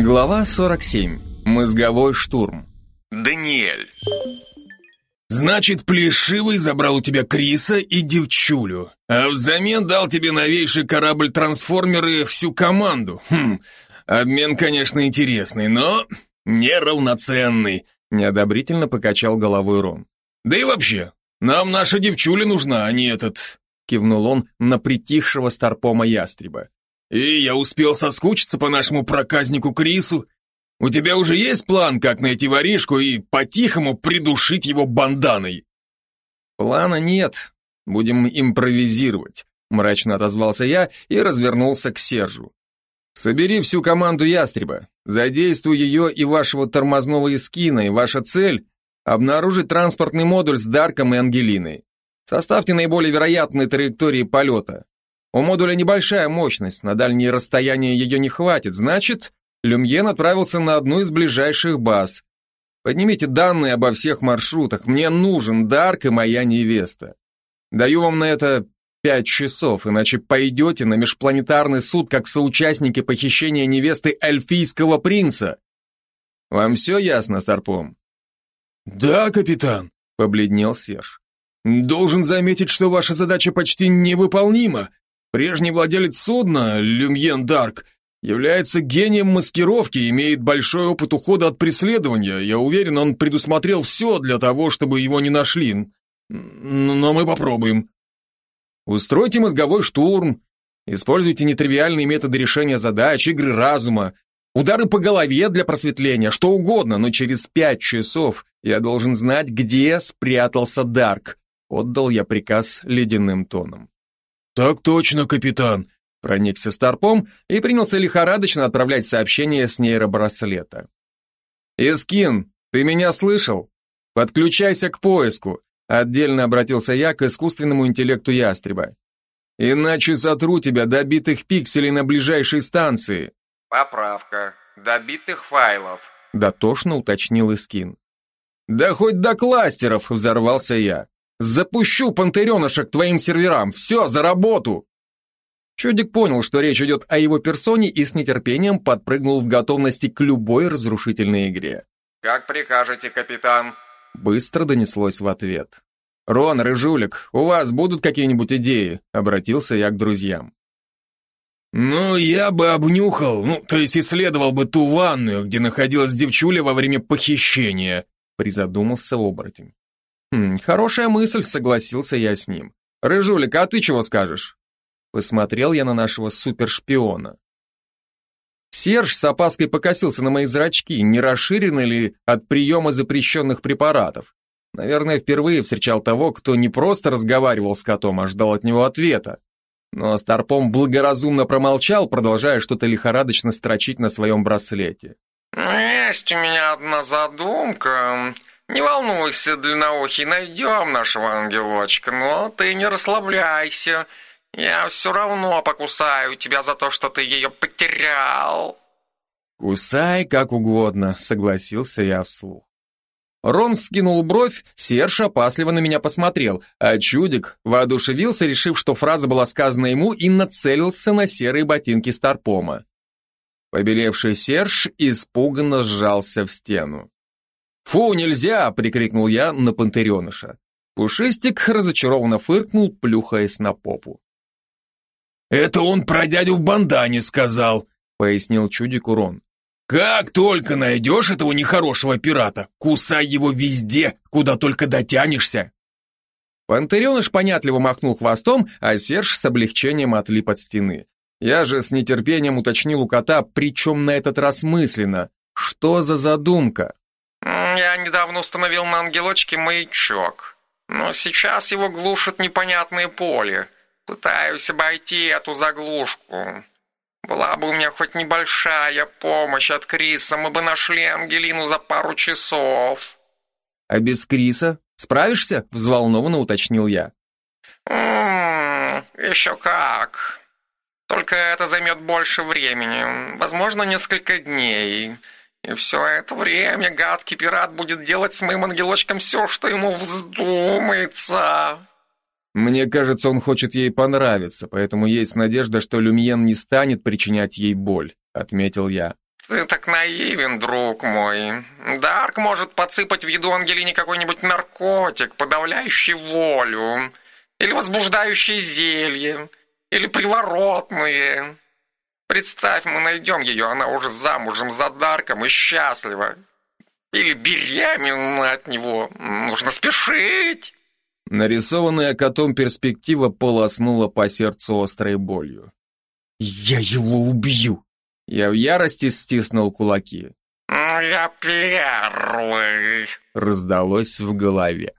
Глава 47. Мозговой штурм. Даниэль. Значит, Плешивый забрал у тебя Криса и девчулю, а взамен дал тебе новейший корабль-трансформеры всю команду. Хм, обмен, конечно, интересный, но неравноценный, неодобрительно покачал головой Рон. Да и вообще, нам наша девчуля нужна, а не этот, кивнул он на притихшего старпома ястреба. И я успел соскучиться по нашему проказнику Крису. У тебя уже есть план, как найти воришку и по-тихому придушить его банданой? Плана нет. Будем импровизировать, мрачно отозвался я и развернулся к Сержу. Собери всю команду ястреба, задействуй ее и вашего тормозного эскина, и ваша цель — обнаружить транспортный модуль с Дарком и Ангелиной. Составьте наиболее вероятные траектории полета. У модуля небольшая мощность, на дальние расстояния ее не хватит, значит, Люмьен отправился на одну из ближайших баз. Поднимите данные обо всех маршрутах, мне нужен Дарк и моя невеста. Даю вам на это пять часов, иначе пойдете на межпланетарный суд как соучастники похищения невесты эльфийского принца. Вам все ясно, Старпом? Да, капитан, побледнел Серж. Должен заметить, что ваша задача почти невыполнима. Прежний владелец судна, Люмьен Дарк, является гением маскировки имеет большой опыт ухода от преследования. Я уверен, он предусмотрел все для того, чтобы его не нашли. Но мы попробуем. Устройте мозговой штурм, используйте нетривиальные методы решения задач, игры разума, удары по голове для просветления, что угодно, но через пять часов я должен знать, где спрятался Дарк. Отдал я приказ ледяным тоном. «Так точно, капитан», — проникся Старпом и принялся лихорадочно отправлять сообщения с нейробраслета. «Искин, ты меня слышал? Подключайся к поиску», — отдельно обратился я к искусственному интеллекту ястреба. «Иначе сотру тебя до битых пикселей на ближайшей станции». «Поправка. До битых файлов», — дотошно уточнил Искин. «Да хоть до кластеров!» — взорвался я. Запущу пантереныша к твоим серверам. Все, за работу!» Чудик понял, что речь идет о его персоне и с нетерпением подпрыгнул в готовности к любой разрушительной игре. «Как прикажете, капитан?» Быстро донеслось в ответ. «Рон, Рыжулик, у вас будут какие-нибудь идеи?» Обратился я к друзьям. «Ну, я бы обнюхал, ну, то есть исследовал бы ту ванную, где находилась девчуля во время похищения», призадумался оборотень. Хм, хорошая мысль, согласился я с ним. Рыжулик, а ты чего скажешь? Посмотрел я на нашего супершпиона. Серж с опаской покосился на мои зрачки, не расширены ли от приема запрещенных препаратов. Наверное, впервые встречал того, кто не просто разговаривал с котом, а ждал от него ответа. Но Старпом благоразумно промолчал, продолжая что-то лихорадочно строчить на своем браслете. «Есть у меня одна задумка. Не волнуйся, длинноухий, найдем нашего ангелочка, но ты не расслабляйся. Я все равно покусаю тебя за то, что ты ее потерял. Кусай как угодно, согласился я вслух. Рон вскинул бровь, Серж опасливо на меня посмотрел, а Чудик воодушевился, решив, что фраза была сказана ему, и нацелился на серые ботинки Старпома. Побелевший Серж испуганно сжался в стену. «Фу, нельзя!» — прикрикнул я на пантереныша. Пушистик разочарованно фыркнул, плюхаясь на попу. «Это он про дядю в бандане сказал», — пояснил чудик Урон. «Как только найдешь этого нехорошего пирата, кусай его везде, куда только дотянешься!» Пантереныш понятливо махнул хвостом, а Серж с облегчением отлип от стены. Я же с нетерпением уточнил у кота, причем на этот раз мысленно. Что за задумка? Я недавно установил на ангелочке маячок, но сейчас его глушит непонятное поле. Пытаюсь обойти эту заглушку. Была бы у меня хоть небольшая помощь от Криса, мы бы нашли Ангелину за пару часов. А без Криса справишься? Взволнованно уточнил я. М -м, еще как. Только это займет больше времени, возможно, несколько дней. И все это время гадкий пират будет делать с моим ангелочком все, что ему вздумается. Мне кажется, он хочет ей понравиться, поэтому есть надежда, что Люмьен не станет причинять ей боль, отметил я. Ты так наивен, друг мой. Дарк может подсыпать в еду Ангелине какой-нибудь наркотик, подавляющий волю, или возбуждающее зелье, или приворотные. Представь, мы найдем ее, она уже замужем за Дарком и счастлива. Или беременна от него. Нужно спешить. Нарисованная котом перспектива полоснула по сердцу острой болью. «Я его убью!» Я в ярости стиснул кулаки. «Я первый!» Раздалось в голове.